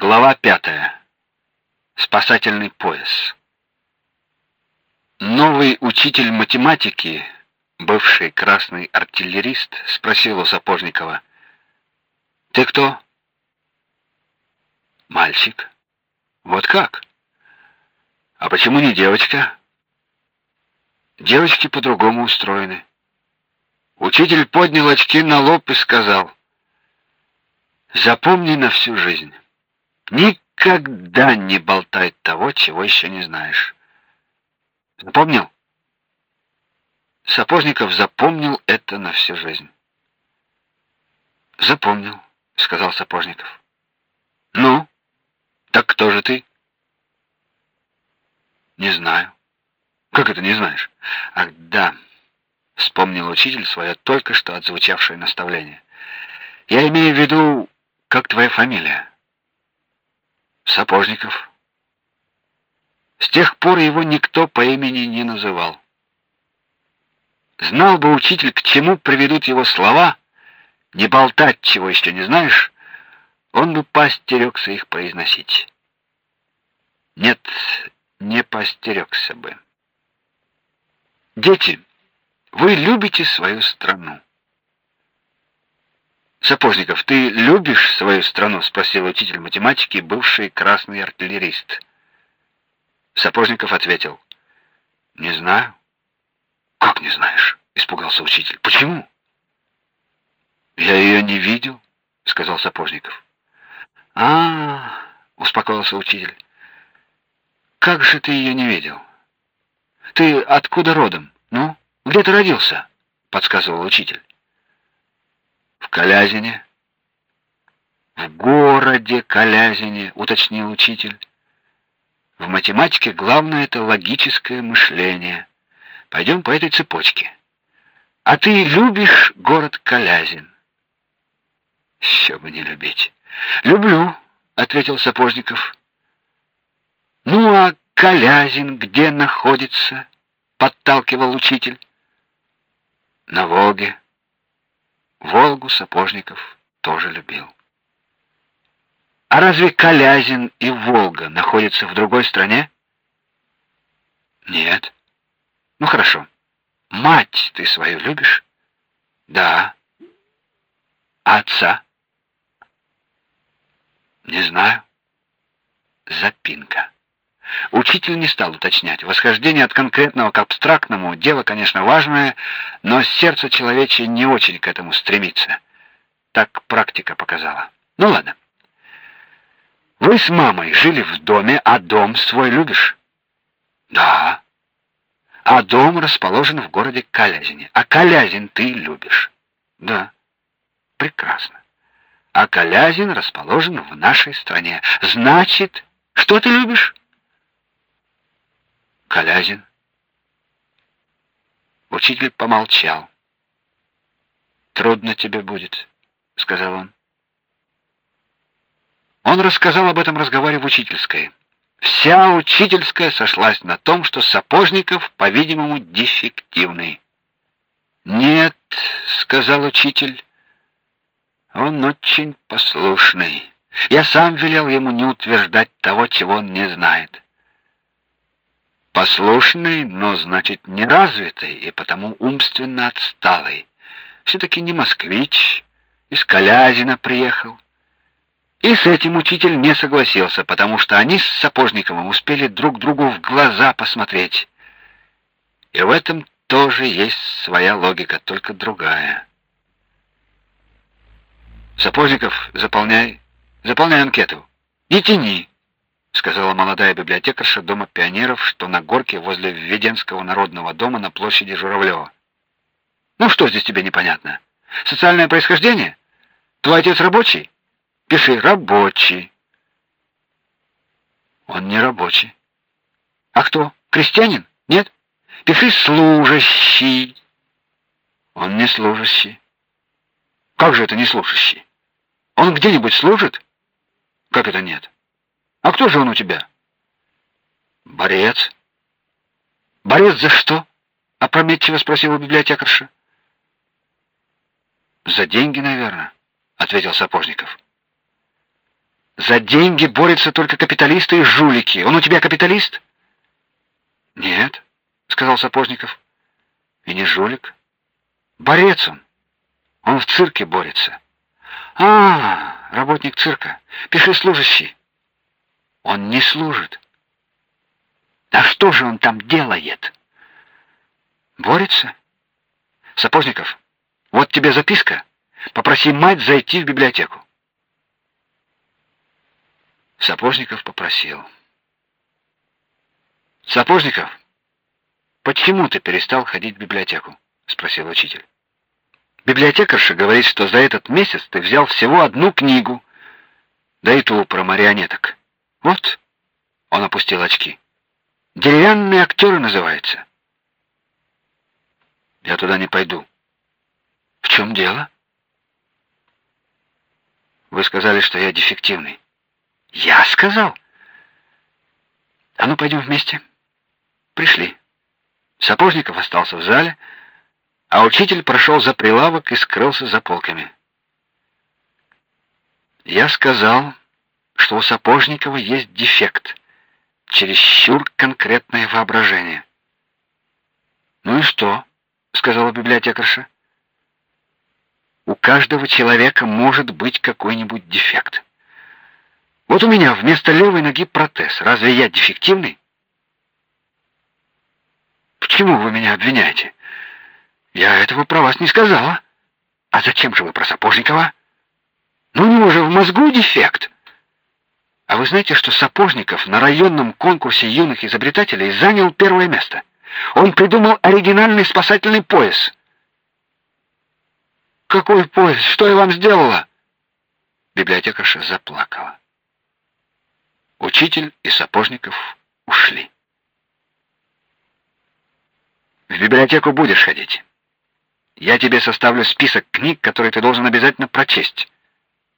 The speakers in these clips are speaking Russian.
Глава пятая. Спасательный пояс. Новый учитель математики, бывший красный артиллерист, спросил у Сапожникова: "Ты кто?" "Мальчик". "Вот как? А почему не девочка?" "Девочки по-другому устроены". Учитель поднял очки на лоб и сказал: "Запомни на всю жизнь. Никогда не болтай того, чего еще не знаешь. Запомнил? Сапожников запомнил это на всю жизнь. Запомнил, сказал Сапожников. Ну, так кто же ты? Не знаю. Как это не знаешь? Ах, да. Вспомнил учитель свое только что отзвучавшее наставление. Я имею в виду, как твоя фамилия? Сапожников. С тех пор его никто по имени не называл. Знал бы учитель, к чему приведут его слова, не болтать, чего еще не знаешь, он бы постерегся их произносить. Нет, не постерегся бы. Дети, вы любите свою страну. Сапожников, ты любишь свою страну, спросил учитель математики, бывший красный артиллерист. Сапожников ответил: Не знаю. Как не знаешь? испугался учитель. Почему? Я ее не видел, сказал Сапожников. А, -а, -а успокоился учитель. Как же ты ее не видел? Ты откуда родом? Ну, где ты родился? подсказывал учитель. В Калязине. В городе Калязине, уточнил учитель. В математике главное это логическое мышление. Пойдем по этой цепочке. А ты любишь город Калязин? Еще бы не любить. Люблю, ответил Сапожников. Ну а Калязин где находится? подталкивал учитель. На Волге. Волгу Сапожников тоже любил. А разве Калязин и Волга находятся в другой стране? Нет. Ну хорошо. Мать ты свою любишь? Да. А отца? Не знаю. Запинка. Учитель не стал уточнять. Восхождение от конкретного к абстрактному дело, конечно, важное, но сердце человечье не очень к этому стремится. Так практика показала. Ну ладно. Вы с мамой жили в доме, а дом свой любишь? Да. А дом расположен в городе Калязине. А Калязин ты любишь? Да. Прекрасно. А Калязин расположен в нашей стране. Значит, что ты любишь? Калязин. Учитель помолчал. Трудно тебе будет, сказал он. Он рассказал об этом разговоре в учительской. Вся учительская сошлась на том, что Сапожников, по-видимому, дефективный. "Нет", сказал учитель. "Он очень послушный. Я сам велел ему не утверждать того, чего он не знает. Послушный, но значит неразвитый и потому умственно отсталый. все таки не москвич, из Калязина приехал. И с этим учитель не согласился, потому что они с Сапожниковым успели друг другу в глаза посмотреть. И в этом тоже есть своя логика, только другая. Сапожников, заполняй, заполняй анкету. И тяни сказала молодая библиотекарша дома пионеров, что на горке возле Введенского народного дома на площади Журавлева. Ну что здесь тебе непонятно? Социальное происхождение? Твой отец рабочий? Пиши рабочий. Он не рабочий. А кто? Крестьянин? Нет? Пиши служащий. Он не служащий. Как же это не служащий? Он где-нибудь служит? Как это нет? А кто же он у тебя? Борец. Борец за что? опрометчиво спросила библиотекарша. За деньги, наверное, ответил Сапожников. За деньги борются только капиталисты и жулики. Он у тебя капиталист? Нет, сказал Сапожников. И не жулик. Борец он. Он в цирке борется. А, работник цирка. Пиши служащий. Он не служит. А что же он там делает? Борется. Сапожников, вот тебе записка. Попроси мать зайти в библиотеку. Сапожников попросил. Сапожников, почему ты перестал ходить в библиотеку? спросил учитель. Библиотекарша говорит, что за этот месяц ты взял всего одну книгу, да и ту про марионеток. Вот. Он опустил очки. Деревянные актеры называется. Я туда не пойду. В чем дело? Вы сказали, что я дефективный. Я сказал. А ну пойдем вместе. Пришли. Сапожников остался в зале, а учитель прошел за прилавок и скрылся за полками. Я сказал, что у Сапожникова есть дефект, чересчур конкретное воображение. Ну и что? сказала библиотекарша. У каждого человека может быть какой-нибудь дефект. Вот у меня вместо левой ноги протез. Разве я дефективный? Почему вы меня обвиняете? Я этого про вас не сказала. А зачем же вы про Сапожникова? Ну, у него же в мозгу дефект. А вы знаете, что Сапожников на районном конкурсе юных изобретателей занял первое место? Он придумал оригинальный спасательный пояс. Какой пояс? Что я вам сделала? Библиотекарша заплакала. Учитель и Сапожников ушли. В библиотеку будешь ходить. Я тебе составлю список книг, которые ты должен обязательно прочесть,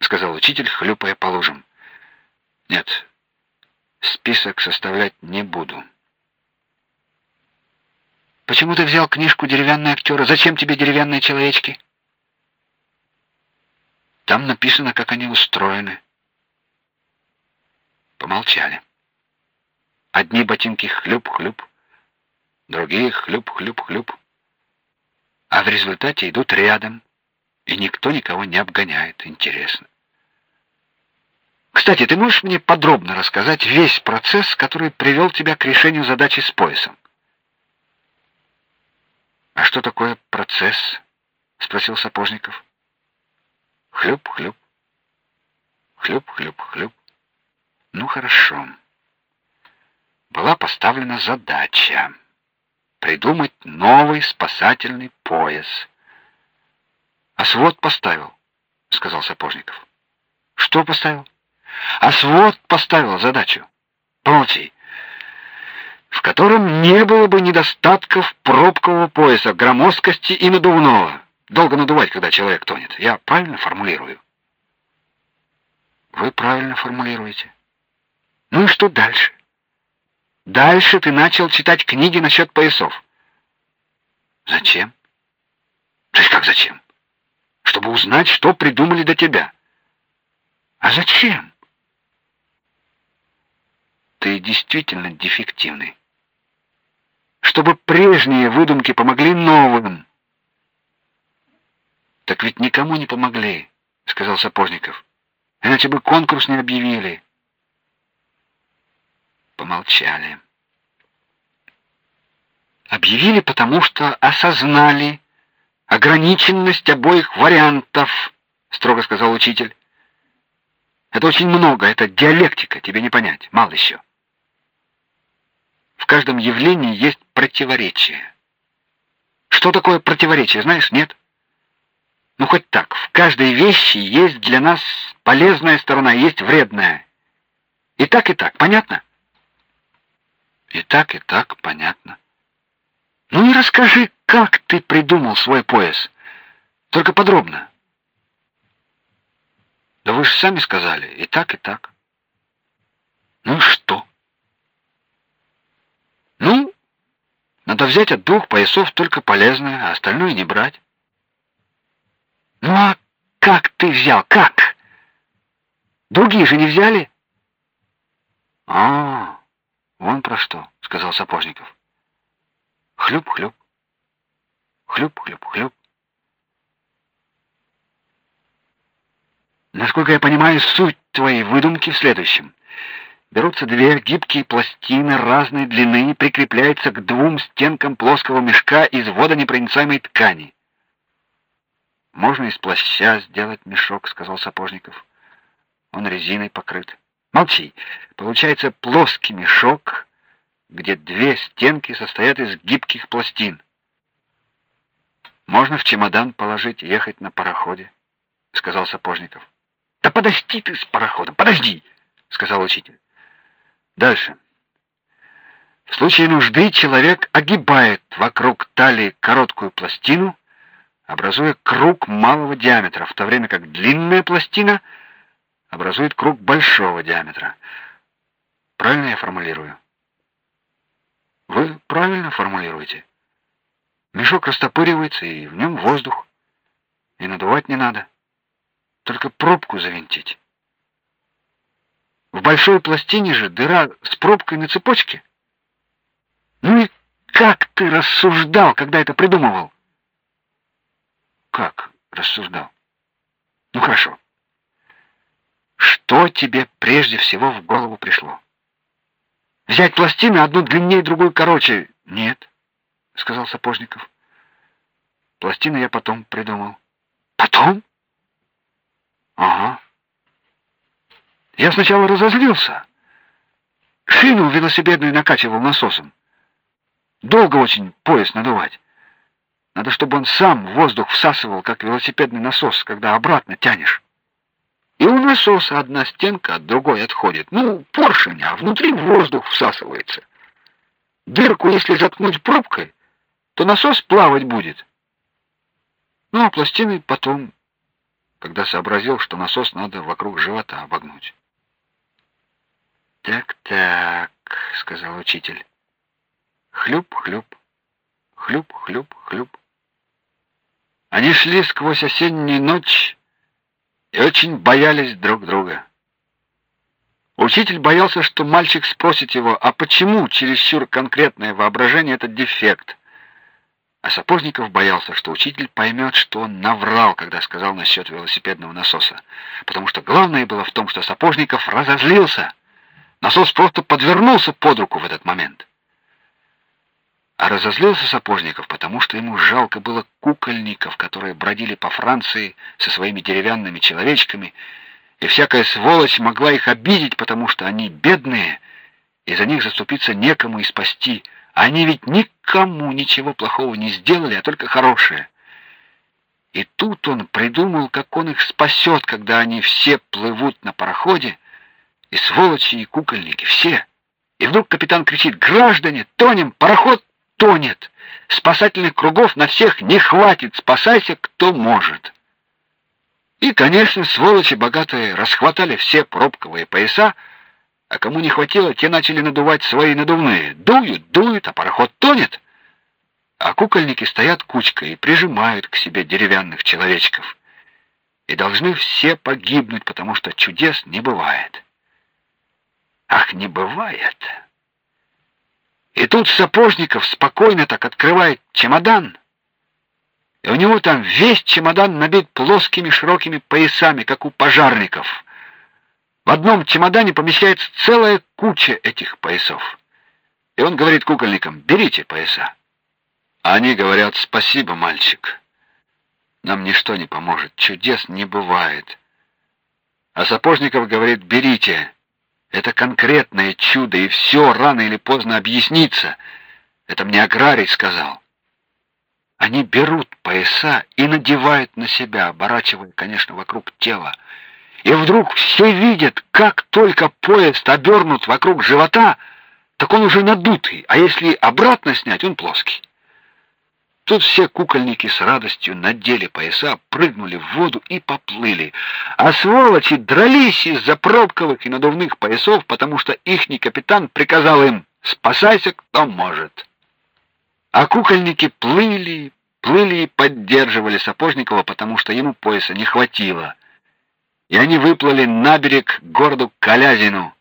сказал учитель, хлюпая по лужам. Нет. Список составлять не буду. Почему ты взял книжку Деревянные актеры? Зачем тебе деревянные человечки? Там написано, как они устроены. Помолчали. Одни ботинки хлюп-хлюп, другие хлюп-хлюп-хлюп. А в результате идут рядом, и никто никого не обгоняет. Интересно. Кстати, ты можешь мне подробно рассказать весь процесс, который привел тебя к решению задачи с поясом? А что такое процесс? спросил Сапожников. Хлюп-хлюп. Хлюп-хлюп-хлюп. Ну хорошо. Была поставлена задача придумать новый спасательный пояс. А свод поставил, сказал Сапожников. Что поставил? А свод поставил задачу. Помолчи в котором не было бы недостатков пробкового пояса, громоздкости и надувного. Долго надувать, когда человек тонет. Я правильно формулирую? Вы правильно формулируете. Ну и что дальше? Дальше ты начал читать книги насчет поясов. Зачем? То есть как зачем? Чтобы узнать, что придумали до тебя. А зачем? Ты действительно дефективный чтобы прежние выдумки помогли новым. Так ведь никому не помогли, сказал Сапожников. Иначе бы конкурс не объявили. Помолчали. Объявили, потому что осознали ограниченность обоих вариантов, строго сказал учитель. Это очень много, это диалектика, тебе не понять, мало еще. В каждом явлении есть противоречие. Что такое противоречие, знаешь, нет? Ну хоть так, в каждой вещи есть для нас полезная сторона, есть вредная. И так, и так, понятно? И так, и так, понятно. Ну и расскажи, как ты придумал свой пояс? Только подробно. Да вы же сами сказали, и так, и так. Ну что? Ну, надо взять от двух поясов только полезное, а остальное не брать. Ну а как ты взял? Как? Другие же не взяли? А, вон про что, сказал Сапожников. Хлюп-хлюп. Хлюп-хлюп-хлюп. Насколько я понимаю, суть твоей выдумки в следующем. Берутся две гибкие пластины разной длины и прикрепляются к двум стенкам плоского мешка из водонепроницаемой ткани. Можно из плаща сделать мешок, сказал Сапожников. Он резиной покрыт. Молчи. Получается плоский мешок, где две стенки состоят из гибких пластин. Можно в чемодан положить и ехать на пароходе, сказал Сапожников. Да подожди ты с пароходом, подожди, сказал учитель. Дальше. В случае нужды человек огибает вокруг талии короткую пластину, образуя круг малого диаметра, в то время как длинная пластина образует круг большого диаметра. Правильно я формулирую? Вы правильно формулируете. Мешок растопыривается, и в нем воздух. И надувать не надо. Только пробку завинтить. В большой пластине же дыра с пробкой на цепочке. Ну и как ты рассуждал, когда это придумывал? Как рассуждал? Ну хорошо. Что тебе прежде всего в голову пришло? Взять пластины одну длиннее, другую короче? Нет, сказал Сапожников. Пластины я потом придумал. Потом? Ага. Я сначала разозлился. Шину велосипедную накачивал насосом. Долго очень пояс надувать. Надо, чтобы он сам воздух всасывал, как велосипедный насос, когда обратно тянешь. И у насоса одна стенка от другой отходит. Ну, поршень, а внутри воздух всасывается. Дырку, если заткнуть пробкой, то насос плавать будет. Ну, а пластины потом, когда сообразил, что насос надо вокруг живота обогнуть. «Так-так», — сказал учитель. «Хлюп-хлюп, хлюп-хлюп-хлюп». Они шли сквозь осеннюю ночь и очень боялись друг друга. Учитель боялся, что мальчик спросит его, а почему чересчур конкретное воображение — это дефект. А Сапожников боялся, что учитель поймет, что он наврал, когда сказал насчет велосипедного насоса. Потому что главное было в том, что Сапожников разозлился. Насос просто подвернулся под руку в этот момент. А разозлился Сапожников, потому что ему жалко было кукольников, которые бродили по Франции со своими деревянными человечками, и всякая сволочь могла их обидеть, потому что они бедные, и за них заступиться некому и спасти. Они ведь никому ничего плохого не сделали, а только хорошее. И тут он придумал, как он их спасет, когда они все плывут на пароходе, и сволочи, и кукольники, все. И вдруг капитан кричит: "Граждане, тонем, пароход тонет. Спасательных кругов на всех не хватит, спасайся кто может. И, конечно, сволочи богатые расхватали все пробковые пояса, а кому не хватило, те начали надувать свои надувные. Дуют, дуют, а пароход тонет. А кукольники стоят кучкой и прижимают к себе деревянных человечков. И должны все погибнуть, потому что чудес не бывает. Не бывает. И тут Сапожников спокойно так открывает чемодан, и у него там весь чемодан набит плоскими широкими поясами, как у пожарников. В одном чемодане помещается целая куча этих поясов. И он говорит кукольникам: "Берите пояса". А они говорят: "Спасибо, мальчик. Нам ничто не поможет, чудес не бывает". А Сапожников говорит: "Берите". Это конкретное чудо, и все рано или поздно объяснится. Это мне аграрий сказал. Они берут пояса и надевают на себя, оборачивая, конечно, вокруг тела. И вдруг все видят, как только пояс обернут вокруг живота, так он уже надутый, а если обратно снять, он плоский. Тут все кукольники с радостью надели пояса, прыгнули в воду и поплыли. А сволочи дрались из-за пробковых и надувных поясов, потому что ихний капитан приказал им: "Спасайся, кто может". А кукольники плыли, плыли и поддерживали Сапожникова, потому что ему пояса не хватило. и они выплыли на берег городу Калязину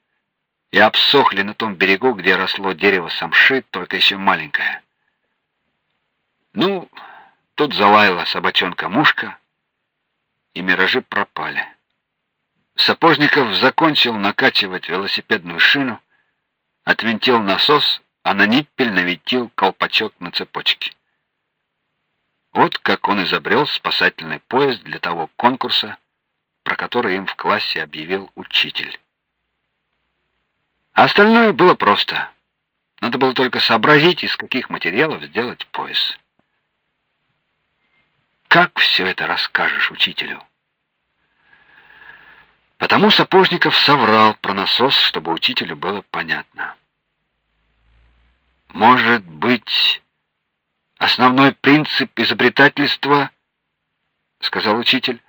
и обсохли на том берегу, где росло дерево самши, только еще маленькое. Ну, тут залаяла собачонка-мушка, и миражи пропали. Сапожников закончил накачивать велосипедную шину, отвинтил насос, а на ниппель навинтил колпачок на цепочке. Вот как он изобрел спасательный поезд для того конкурса, про который им в классе объявил учитель. А остальное было просто. Надо было только сообразить, из каких материалов сделать пояс. Как все это расскажешь учителю? Потому Сапожников соврал про насос, чтобы учителю было понятно. Может быть, основной принцип изобретательства, сказал учитель,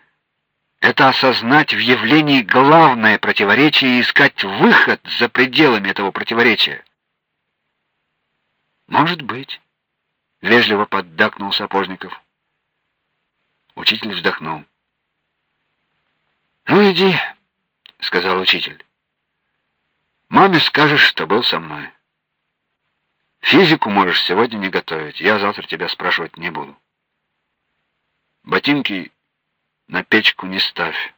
это осознать в явлении главное противоречие и искать выход за пределами этого противоречия. Может быть, вежливо поддакнул Сапожников. Учитель вздохнул. Ну иди, сказал учитель. Маме скажешь, что был со мной. Физику можешь сегодня не готовить. Я завтра тебя спрашивать не буду. Ботинки на печку не ставь.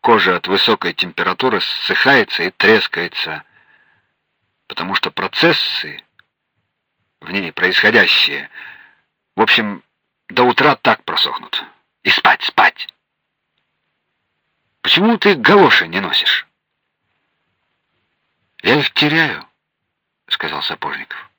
Кожа от высокой температуры ссыхается и трескается, потому что процессы в ней происходящие, в общем, до утра так просохнут. И спать, спать. Почему ты галоши не носишь? Я их теряю, сказал Сапожников.